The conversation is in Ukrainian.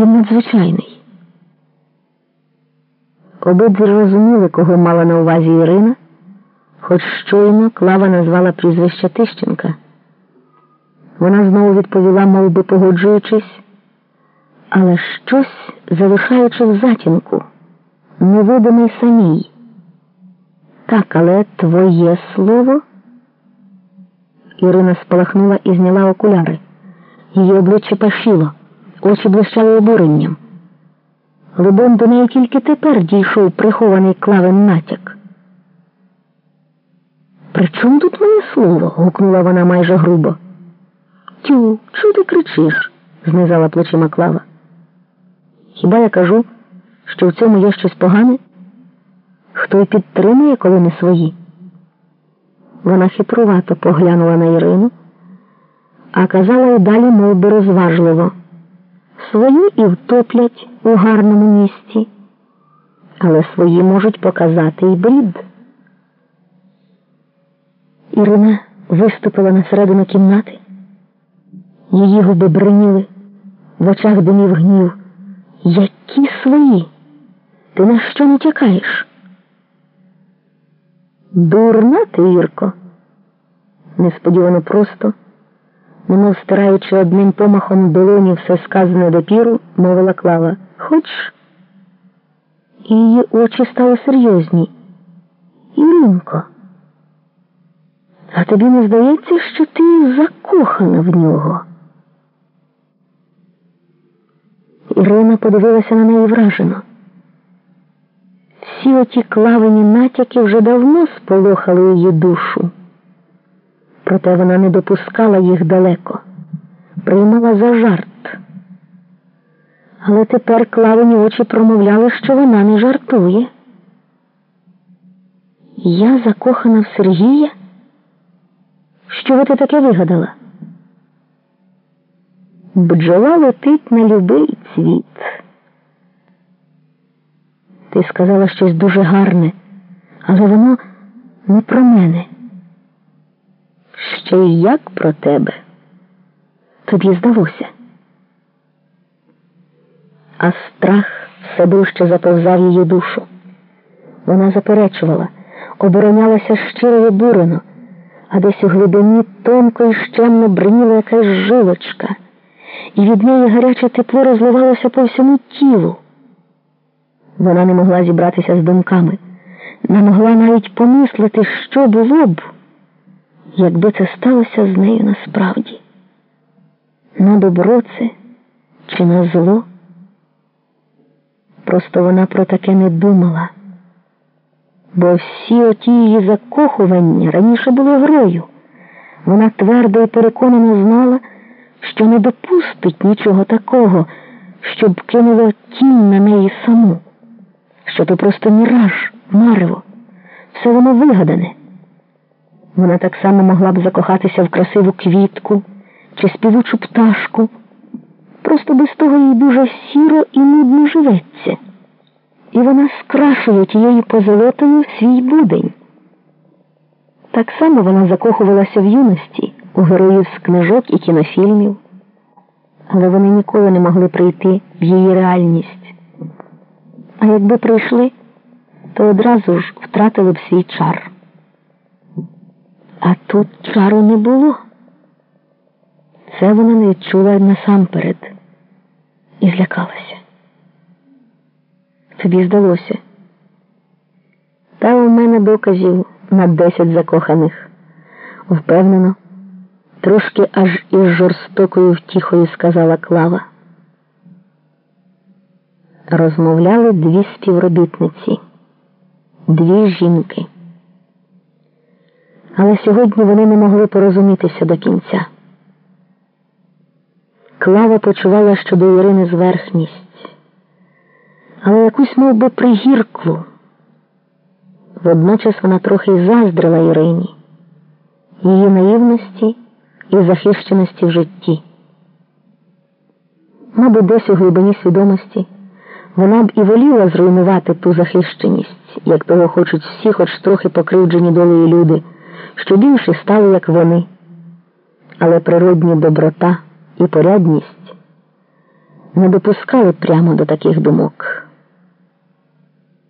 Він надзвичайний. Обидві розуміли, кого мала на увазі Ірина, хоч щойно Клава назвала прізвище Тищенка. Вона знову відповіла, мов би погоджуючись, але щось залишаючи в затінку, невидимий самій. Так, але твоє слово. Ірина спалахнула і зняла окуляри. Її обличчя пашіло, очі блищали обуренням. Либон до неї тільки тепер дійшов прихований клавин натяк. При чому тут моє слово? гукнула вона майже грубо. Тю, чого ти кричиш? знизала плечима клава. Хіба я кажу, що в цьому є щось погане? Хто й підтримує, коли не свої? Вона хитрувато поглянула на Ірину, а казала й далі мов би, розважливо. Свої і втоплять у гарному місці, але свої можуть показати і брід. Ірина виступила на середину кімнати. Її губи броніли, в очах димів гнів. Які свої? Ти на що не тякаєш? Дурна ти, Ірко, несподівано просто, немов стираючи одним помахом долоні все сказане допіру, мовила Клава. Хоч і її очі стали серйозні. Іринко, а тобі не здається, що ти закохана в нього? Ірина подивилася на неї вражено. Всі оті клавені натяки вже давно сполохали її душу. Проте вона не допускала їх далеко, приймала за жарт. Але тепер клавені очі промовляли, що вона не жартує. Я закохана в Сергія? Що ви ти таке вигадала? Бджола летить на любий цвіт. Ти сказала щось дуже гарне, але воно не про мене. Ще й як про тебе? Тобі здалося. А страх все дужче заповзав її душу. Вона заперечувала, оборонялася щиро і бурено, а десь у глибині тонко і щемно бриніла якась жилочка, і від неї гаряче тепло розливалося по всьому тілу. Вона не могла зібратися з думками, не могла навіть помислити, що було б, якби це сталося з нею насправді. На добро це чи на зло? Просто вона про таке не думала, бо всі оті її закохування раніше були грою. Вона твердо і переконано знала, що не допустить нічого такого, щоб кинуло тінь на неї саму що то просто міраж, марево, все воно вигадане. Вона так само могла б закохатися в красиву квітку чи співучу пташку. Просто без того їй дуже сіро і нудно живеться. І вона скрашує тією позолотою свій будень. Так само вона закохувалася в юності у героїв з книжок і кінофільмів, але вони ніколи не могли прийти в її реальність. А якби прийшли, то одразу ж втратили б свій чар. А тут чару не було. Це вона не відчула насамперед і злякалася. Тобі здалося. Та у мене доказів на десять закоханих. Впевнено, трошки аж із жорстокою втіхою сказала Клава розмовляли дві співробітниці, дві жінки. Але сьогодні вони не могли порозумітися до кінця. Клава почувала щодо Ірини зверхність, але якусь мов би, пригірклу. Водночас вона трохи заздрила Ірині, її наївності і захищеності в житті. Мабуть, десь у глибині свідомості. Вона б і воліла зруйнувати ту захищеність, як того хочуть всі, хоч трохи покривджені долею люди, що більше стали, як вони. Але природні доброта і порядність не допускали прямо до таких думок.